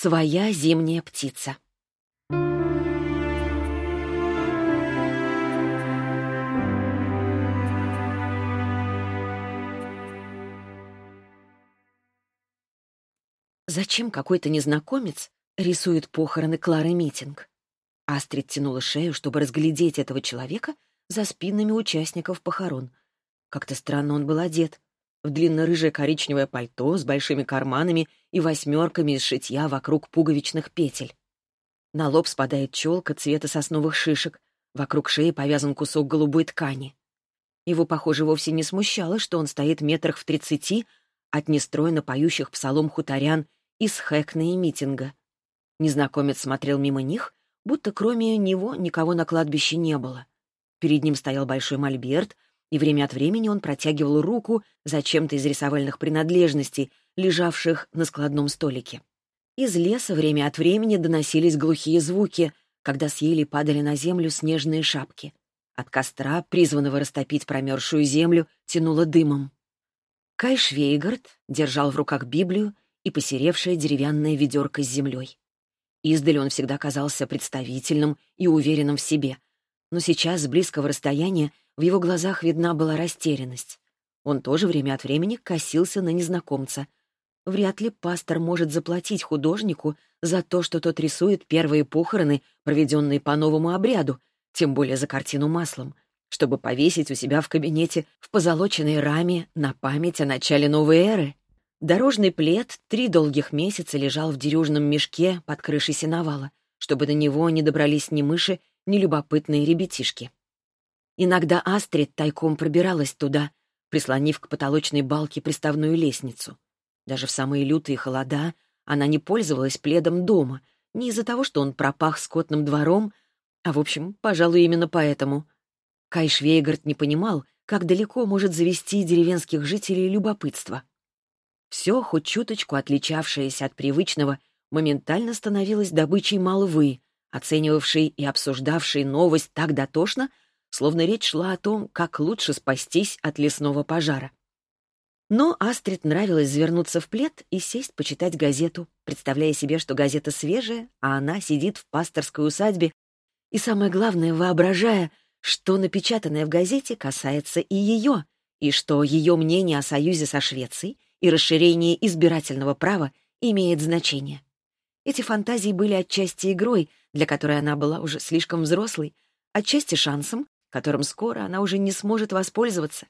Своя зимняя птица. Зачем какой-то незнакомец рисует похороны Клары Митинг? Астрид тянула шею, чтобы разглядеть этого человека за спинами участников похорон. Как-то странно он был одет. В длинно-рыжее коричневое пальто с большими карманами и восьмерками из шитья вокруг пуговичных петель. На лоб спадает челка цвета сосновых шишек, вокруг шеи повязан кусок голубой ткани. Его, похоже, вовсе не смущало, что он стоит метрах в тридцати от нестройно поющих псалом хуторян из Хэкна митинга. Незнакомец смотрел мимо них, будто кроме него никого на кладбище не было. Перед ним стоял большой мольберт, и время от времени он протягивал руку за чем-то из рисовальных принадлежностей, лежавших на складном столике. Из леса время от времени доносились глухие звуки, когда с ели падали на землю снежные шапки. От костра, призванного растопить промерзшую землю, тянуло дымом. Кай Швейгард держал в руках Библию и посеревшее деревянное ведерко с землей. Издали он всегда казался представительным и уверенным в себе. Но сейчас, с близкого расстояния, в его глазах видна была растерянность. Он тоже время от времени косился на незнакомца. Вряд ли пастор может заплатить художнику за то, что тот рисует первые похороны, проведенные по новому обряду, тем более за картину маслом, чтобы повесить у себя в кабинете в позолоченной раме на память о начале новой эры. Дорожный плед три долгих месяца лежал в дерюжном мешке под крышей сеновала, чтобы до него не добрались ни мыши, ни любопытные ребятишки. Иногда Астрид тайком пробиралась туда, прислонив к потолочной балке приставную лестницу. Даже в самые лютые холода она не пользовалась пледом дома, не из-за того, что он пропах скотным двором, а, в общем, пожалуй, именно поэтому. Кай Швейгард не понимал, как далеко может завести деревенских жителей любопытство. Все, хоть чуточку отличавшееся от привычного, моментально становилось добычей молвы, оценивавшей и обсуждавшей новость так дотошно, словно речь шла о том, как лучше спастись от лесного пожара. Но Астрид нравилось завернуться в плед и сесть почитать газету, представляя себе, что газета свежая, а она сидит в пасторской усадьбе, и, самое главное, воображая, что напечатанное в газете касается и ее, и что ее мнение о союзе со Швецией и расширение избирательного права имеет значение. Эти фантазии были отчасти игрой, для которой она была уже слишком взрослой, отчасти шансом, которым скоро она уже не сможет воспользоваться,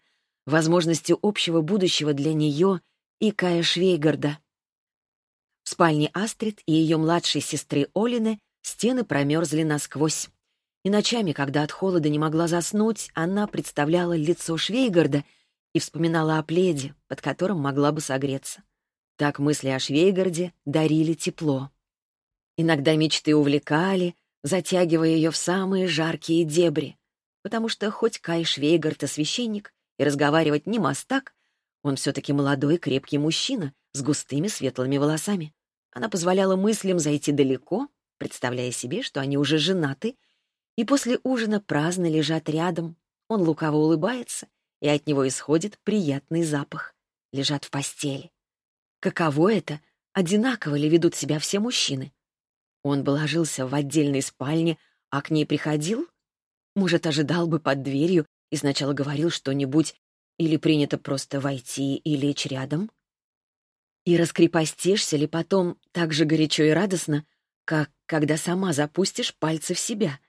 возможностью общего будущего для нее и Кая Швейгарда. В спальне Астрид и ее младшей сестры Олины стены промерзли насквозь. И ночами, когда от холода не могла заснуть, она представляла лицо Швейгарда — и вспоминала о пледе, под которым могла бы согреться. Так мысли о Швейгарде дарили тепло. Иногда мечты увлекали, затягивая ее в самые жаркие дебри, потому что хоть Кай и священник, и разговаривать не мастак, он все-таки молодой крепкий мужчина с густыми светлыми волосами. Она позволяла мыслям зайти далеко, представляя себе, что они уже женаты, и после ужина праздно лежат рядом. Он лукаво улыбается и от него исходит приятный запах. Лежат в постели. Каково это? Одинаково ли ведут себя все мужчины? Он бы ложился в отдельной спальне, а к ней приходил? Может, ожидал бы под дверью и сначала говорил что-нибудь, или принято просто войти и лечь рядом? И раскрепостишься ли потом так же горячо и радостно, как когда сама запустишь пальцы в себя?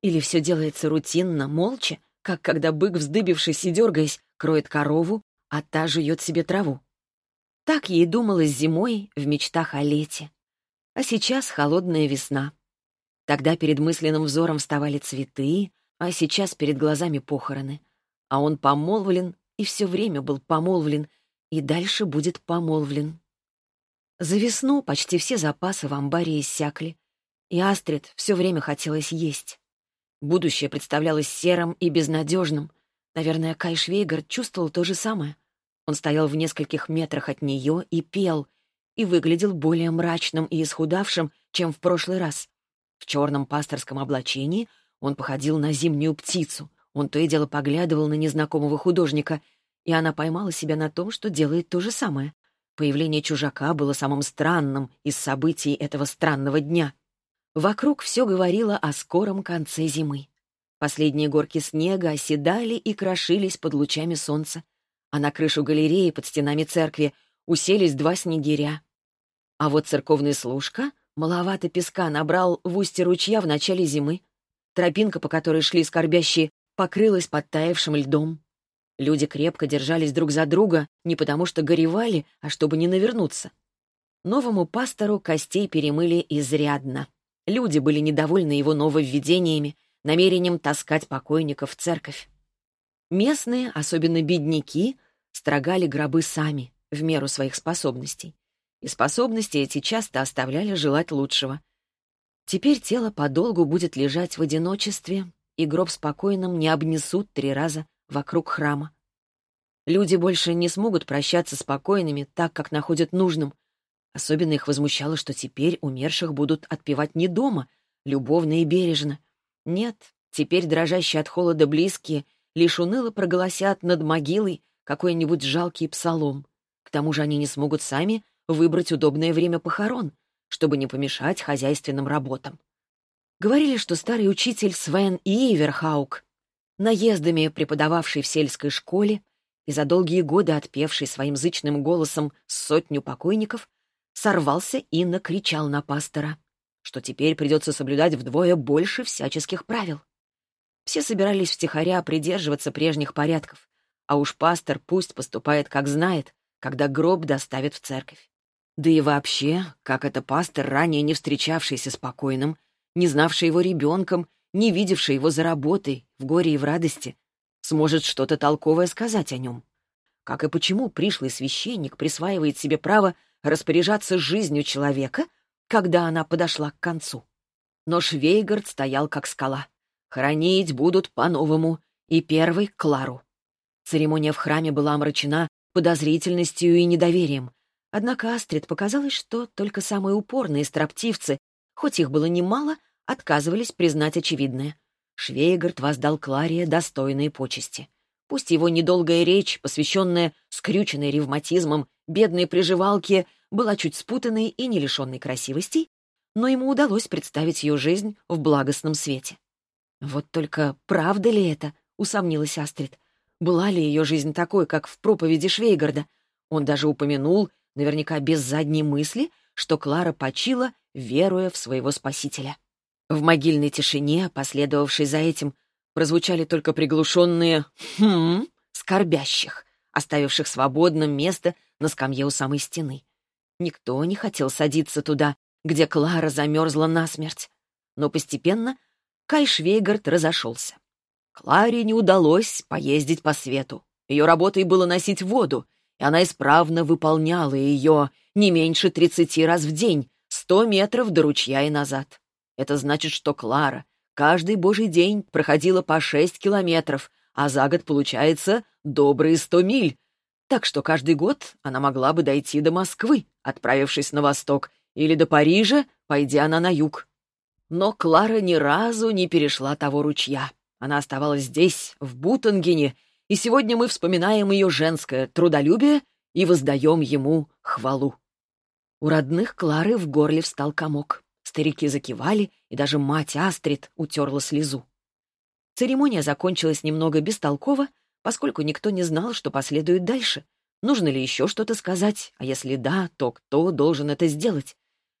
Или все делается рутинно, молча, как когда бык, вздыбившись и дергаясь, кроет корову, а та жует себе траву. Так ей думалось зимой в мечтах о лете. А сейчас холодная весна. Тогда перед мысленным взором вставали цветы, а сейчас перед глазами похороны. А он помолвлен и все время был помолвлен, и дальше будет помолвлен. За весну почти все запасы в амбаре иссякли, и Астрид все время хотелось есть. Будущее представлялось серым и безнадежным. Наверное, Кай Швейгард чувствовал то же самое. Он стоял в нескольких метрах от нее и пел, и выглядел более мрачным и исхудавшим, чем в прошлый раз. В черном пасторском облачении он походил на зимнюю птицу. Он то и дело поглядывал на незнакомого художника, и она поймала себя на том, что делает то же самое. Появление чужака было самым странным из событий этого странного дня. Вокруг все говорило о скором конце зимы. Последние горки снега оседали и крошились под лучами солнца, а на крышу галереи под стенами церкви уселись два снегиря. А вот церковный служка маловато песка набрал в устье ручья в начале зимы. Тропинка, по которой шли скорбящие, покрылась подтаявшим льдом. Люди крепко держались друг за друга не потому что горевали, а чтобы не навернуться. Новому пастору костей перемыли изрядно. Люди были недовольны его нововведениями, намерением таскать покойников в церковь. Местные, особенно бедняки, строгали гробы сами, в меру своих способностей. И способности эти часто оставляли желать лучшего. Теперь тело подолгу будет лежать в одиночестве, и гроб спокойным не обнесут три раза вокруг храма. Люди больше не смогут прощаться с покойными так, как находят нужным. Особенно их возмущало, что теперь умерших будут отпевать не дома, любовно и бережно. Нет, теперь дрожащие от холода близкие лишь уныло проголосят над могилой какой-нибудь жалкий псалом. К тому же они не смогут сами выбрать удобное время похорон, чтобы не помешать хозяйственным работам. Говорили, что старый учитель Свен Иверхаук наездами преподававший в сельской школе и за долгие годы отпевший своим зычным голосом сотню покойников, сорвался и накричал на пастора, что теперь придется соблюдать вдвое больше всяческих правил. Все собирались втихаря придерживаться прежних порядков, а уж пастор пусть поступает как знает, когда гроб доставят в церковь. Да и вообще, как это пастор, ранее не встречавшийся с покойным, не знавший его ребенком не видевший его за работой, в горе и в радости, сможет что-то толковое сказать о нем. Как и почему пришлый священник присваивает себе право распоряжаться жизнью человека, когда она подошла к концу. Но Швейгард стоял как скала. Хоронить будут по-новому, и первый — Клару. Церемония в храме была омрачена подозрительностью и недоверием. Однако Астрид показалось, что только самые упорные строптивцы, хоть их было немало, отказывались признать очевидное. Швейгард воздал Кларе достойные почести. Пусть его недолгая речь, посвященная скрюченной ревматизмом бедной приживалке, была чуть спутанной и не лишенной красивостей, но ему удалось представить ее жизнь в благостном свете. «Вот только правда ли это?» — усомнилась Астрид. «Была ли ее жизнь такой, как в проповеди Швейгарда? Он даже упомянул, наверняка без задней мысли, что Клара почила, веруя в своего спасителя. В могильной тишине, последовавшей за этим, прозвучали только приглушенные «хм» скорбящих, оставивших свободным место на скамье у самой стены. Никто не хотел садиться туда, где Клара замерзла насмерть. Но постепенно Кай Швейгард разошелся. Кларе не удалось поездить по свету. Ее работой было носить воду, она исправно выполняла ее не меньше тридцати раз в день, сто метров до ручья и назад. Это значит, что Клара каждый божий день проходила по шесть километров, а за год получается добрые сто миль. Так что каждый год она могла бы дойти до Москвы, отправившись на восток, или до Парижа, пойдя она на юг. Но Клара ни разу не перешла того ручья. Она оставалась здесь, в Бутангене, и сегодня мы вспоминаем ее женское трудолюбие и воздаем ему хвалу. У родных Клары в горле встал комок. Старики закивали, и даже мать Астрид утерла слезу. Церемония закончилась немного бестолково, поскольку никто не знал, что последует дальше. Нужно ли еще что-то сказать, а если да, то кто должен это сделать?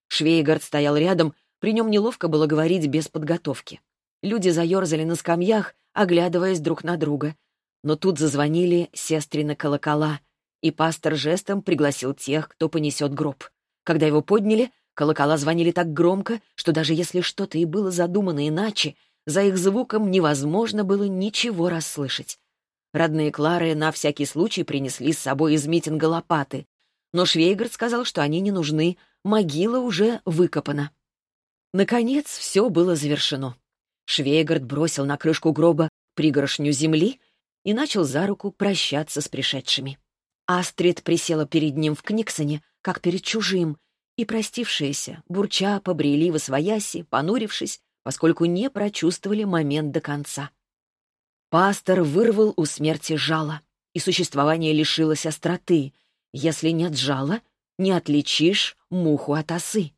Швейгард стоял рядом, при нем неловко было говорить без подготовки. Люди заерзали на скамьях, оглядываясь друг на друга. Но тут зазвонили сестрины колокола, и пастор жестом пригласил тех, кто понесет гроб. Когда его подняли, Колокола звонили так громко, что даже если что-то и было задумано иначе, за их звуком невозможно было ничего расслышать. Родные Клары на всякий случай принесли с собой из митинга лопаты, но Швейгард сказал, что они не нужны, могила уже выкопана. Наконец, все было завершено. Швейгард бросил на крышку гроба пригоршню земли и начал за руку прощаться с пришедшими. Астрид присела перед ним в Книксоне, как перед чужим, и простившиеся, бурча, побрели в освояси, понурившись, поскольку не прочувствовали момент до конца. Пастор вырвал у смерти жало, и существование лишилось остроты, Если нет жала, не отличишь муху от осы.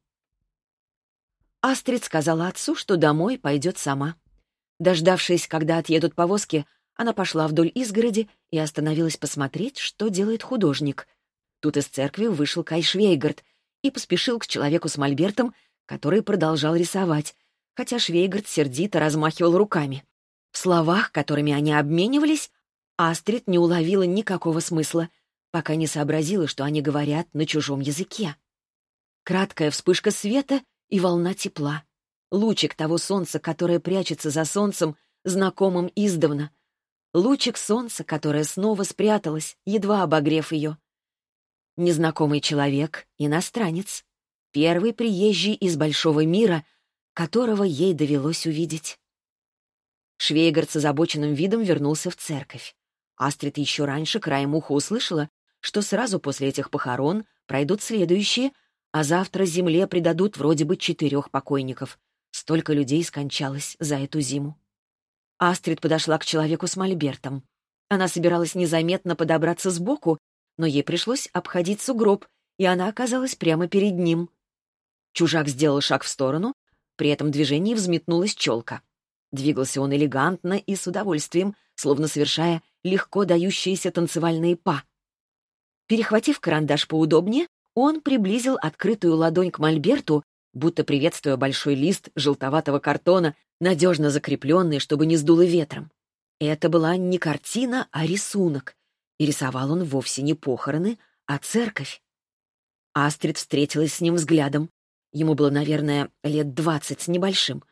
Астрид сказала отцу, что домой пойдет сама. Дождавшись, когда отъедут повозки, она пошла вдоль изгороди и остановилась посмотреть, что делает художник. Тут из церкви вышел Кай Швейгард и поспешил к человеку с мольбертом, который продолжал рисовать, хотя Швейгард сердито размахивал руками. В словах, которыми они обменивались, Астрид не уловила никакого смысла, пока не сообразила, что они говорят на чужом языке. Краткая вспышка света и волна тепла. Лучик того солнца, которое прячется за солнцем, знакомым издавна. Лучик солнца, которое снова спряталось, едва обогрев ее. Незнакомый человек — иностранец. Первый приезжий из большого мира, которого ей довелось увидеть. Швейгард с озабоченным видом вернулся в церковь. Астрид еще раньше краем уха услышала, что сразу после этих похорон пройдут следующие, а завтра земле предадут вроде бы четырех покойников. Столько людей скончалось за эту зиму. Астрид подошла к человеку с мольбертом. Она собиралась незаметно подобраться сбоку, но ей пришлось обходить сугроб, и она оказалась прямо перед ним. Чужак сделал шаг в сторону, при этом движении взметнулась челка. Двигался он элегантно и с удовольствием, словно совершая легко дающиеся танцевальные па. Перехватив карандаш поудобнее, он приблизил открытую ладонь к мольберту, будто приветствуя большой лист желтоватого картона, надежно закрепленный, чтобы не сдуло ветром. Это была не картина, а рисунок, и рисовал он вовсе не похороны, а церковь. Астрид встретилась с ним взглядом. Ему было, наверное, лет двадцать с небольшим.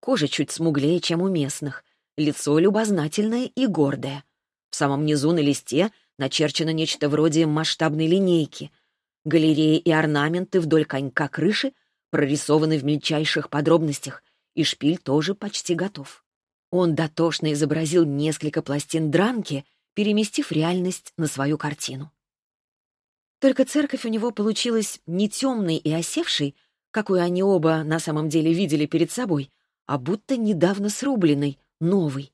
Кожа чуть смуглее, чем у местных, лицо любознательное и гордое. В самом низу на листе начерчено нечто вроде масштабной линейки. Галереи и орнаменты вдоль конька крыши прорисованы в мельчайших подробностях, и шпиль тоже почти готов. Он дотошно изобразил несколько пластин дранки, переместив реальность на свою картину. Только церковь у него получилась не темной и осевшей, какую они оба на самом деле видели перед собой, а будто недавно срубленной, новой.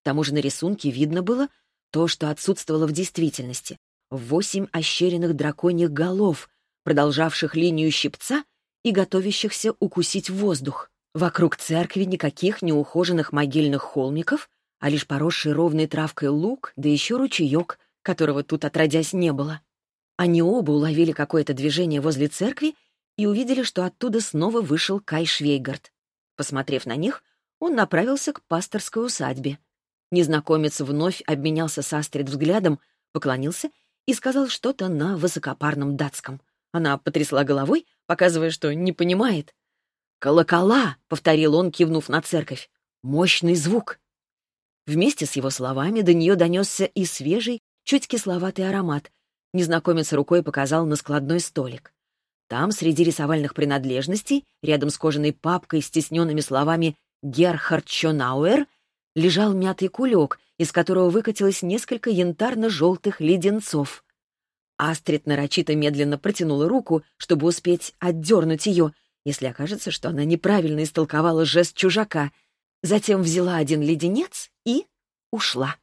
К тому же на рисунке видно было то, что отсутствовало в действительности. Восемь ощеренных драконьих голов, продолжавших линию щипца и готовящихся укусить воздух. Вокруг церкви никаких неухоженных могильных холмиков, а лишь поросший ровной травкой луг, да еще ручеек, которого тут отродясь не было. Они оба уловили какое-то движение возле церкви и увидели, что оттуда снова вышел Кай Швейгард. Посмотрев на них, он направился к пасторской усадьбе. Незнакомец вновь обменялся с Астрид взглядом, поклонился и сказал что-то на высокопарном датском. Она потрясла головой, показывая, что не понимает. «Колокола!» — повторил он, кивнув на церковь. «Мощный звук!» Вместе с его словами до нее донесся и свежий, чуть кисловатый аромат. Незнакомец рукой показал на складной столик. Там, среди рисовальных принадлежностей, рядом с кожаной папкой с стесненными словами «Герхард Чонауэр», лежал мятый кулек, из которого выкатилось несколько янтарно-желтых леденцов. Астрид нарочито медленно протянула руку, чтобы успеть отдернуть ее, если окажется, что она неправильно истолковала жест чужака. Затем взяла один леденец и ушла.